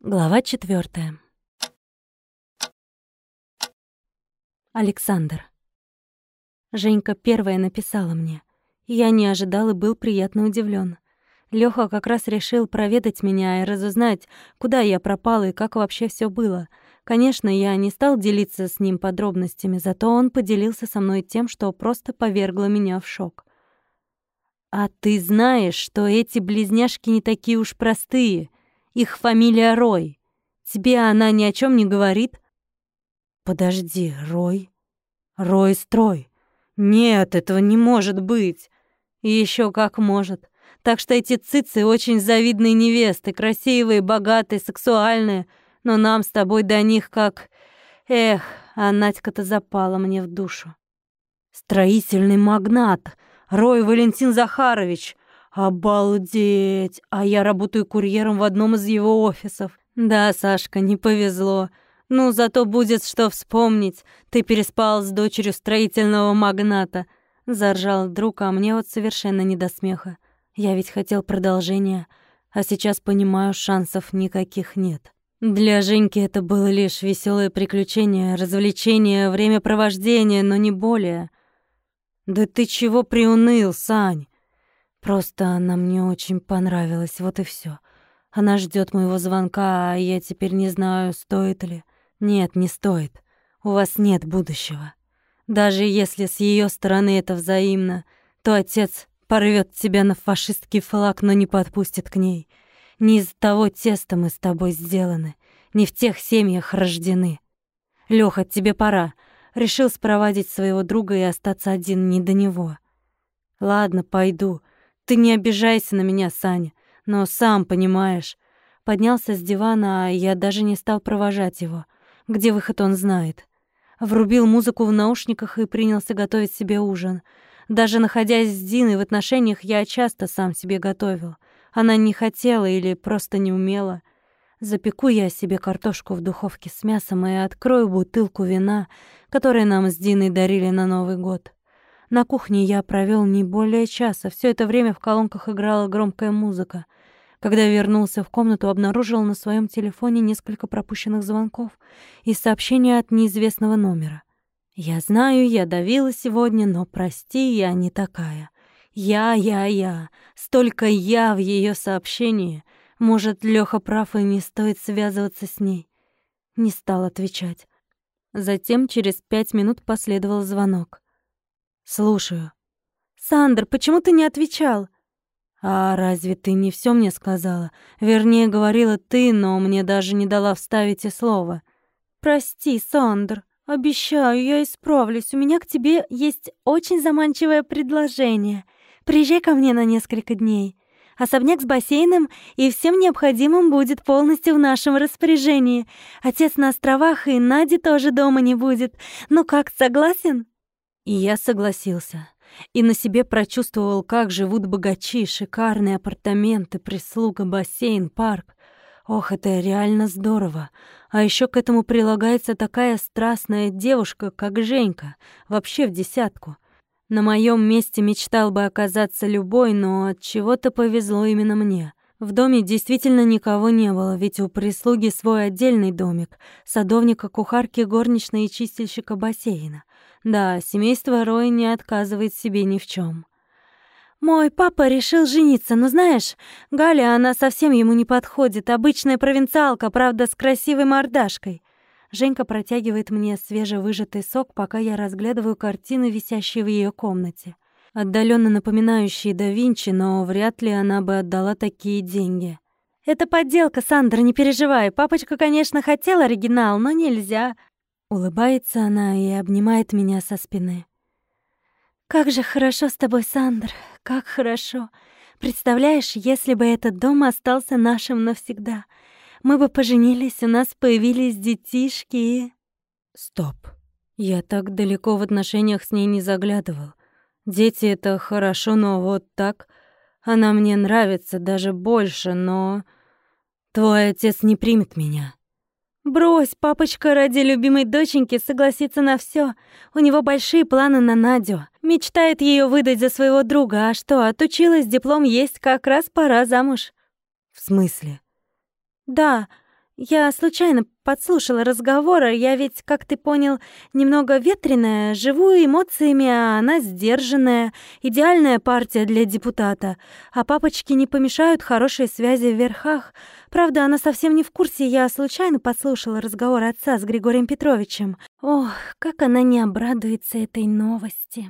Глава четвертая. Александр. Женька первая написала мне. Я не ожидал и был приятно удивлен. Лёха как раз решил проведать меня и разузнать, куда я пропал и как вообще все было. Конечно, я не стал делиться с ним подробностями, зато он поделился со мной тем, что просто повергло меня в шок. «А ты знаешь, что эти близняшки не такие уж простые?» Их фамилия Рой. Тебе она ни о чем не говорит?» «Подожди, Рой? Рой Строй? Нет, этого не может быть!» Еще как может. Так что эти цыцы очень завидные невесты, красивые, богатые, сексуальные. Но нам с тобой до них как... Эх, а Надька-то запала мне в душу. Строительный магнат. Рой Валентин Захарович. Обалдеть! А я работаю курьером в одном из его офисов. Да, Сашка, не повезло. Ну, зато будет что вспомнить. Ты переспал с дочерью строительного магната. Заржал друг, а мне вот совершенно не до смеха. Я ведь хотел продолжения, а сейчас понимаю, шансов никаких нет. Для Женьки это было лишь веселое приключение, развлечение, времяпровождение, но не более. Да ты чего приуныл, Сань? Просто она мне очень понравилась, вот и все. Она ждет моего звонка, а я теперь не знаю, стоит ли. Нет, не стоит. У вас нет будущего. Даже если с ее стороны это взаимно, то отец порвет тебя на фашистский флаг, но не подпустит к ней. Не из того теста мы с тобой сделаны, не в тех семьях рождены. Лёха, тебе пора. Решил спровадить своего друга и остаться один не до него. Ладно, пойду. Ты не обижайся на меня, Саня, но сам понимаешь. Поднялся с дивана, а я даже не стал провожать его. Где выход он знает. Врубил музыку в наушниках и принялся готовить себе ужин. Даже находясь с Диной в отношениях, я часто сам себе готовил. Она не хотела или просто не умела. Запеку я себе картошку в духовке с мясом и открою бутылку вина, которую нам с Диной дарили на Новый год. На кухне я провел не более часа. Все это время в колонках играла громкая музыка. Когда вернулся в комнату, обнаружил на своем телефоне несколько пропущенных звонков и сообщения от неизвестного номера. «Я знаю, я давила сегодня, но прости, я не такая. Я, я, я. Столько «я» в ее сообщении. Может, Лёха прав и не стоит связываться с ней?» Не стал отвечать. Затем через пять минут последовал звонок. «Слушаю». «Сандр, почему ты не отвечал?» «А разве ты не все мне сказала? Вернее, говорила ты, но мне даже не дала вставить и слова». «Прости, Сандр. Обещаю, я исправлюсь. У меня к тебе есть очень заманчивое предложение. Приезжай ко мне на несколько дней. Особняк с бассейном и всем необходимым будет полностью в нашем распоряжении. Отец на островах и Нади тоже дома не будет. Ну как, согласен?» И я согласился. И на себе прочувствовал, как живут богачи, шикарные апартаменты, прислуга, бассейн, парк. Ох, это реально здорово. А еще к этому прилагается такая страстная девушка, как Женька, вообще в десятку. На моем месте мечтал бы оказаться любой, но от чего-то повезло именно мне. В доме действительно никого не было, ведь у прислуги свой отдельный домик, садовника, кухарки, горничной и чистильщика бассейна. Да, семейство Рой не отказывает себе ни в чем. «Мой папа решил жениться, но знаешь, Галя, она совсем ему не подходит, обычная провинциалка, правда, с красивой мордашкой». Женька протягивает мне свежевыжатый сок, пока я разглядываю картины, висящие в ее комнате. Отдаленно напоминающие да Винчи, но вряд ли она бы отдала такие деньги. «Это подделка, Сандра, не переживай. Папочка, конечно, хотел оригинал, но нельзя. Улыбается она и обнимает меня со спины. «Как же хорошо с тобой, Сандр, как хорошо. Представляешь, если бы этот дом остался нашим навсегда, мы бы поженились, у нас появились детишки и...» «Стоп. Я так далеко в отношениях с ней не заглядывал. Дети — это хорошо, но вот так... Она мне нравится даже больше, но... Твой отец не примет меня. Брось, папочка ради любимой доченьки согласится на все. У него большие планы на Надю. Мечтает ее выдать за своего друга, а что, отучилась, диплом есть, как раз пора замуж. В смысле? Да, Я случайно подслушала разговор, я ведь, как ты понял, немного ветреная, живу эмоциями, а она сдержанная, идеальная партия для депутата. А папочке не помешают хорошие связи в верхах. Правда, она совсем не в курсе, я случайно подслушала разговор отца с Григорием Петровичем. Ох, как она не обрадуется этой новости.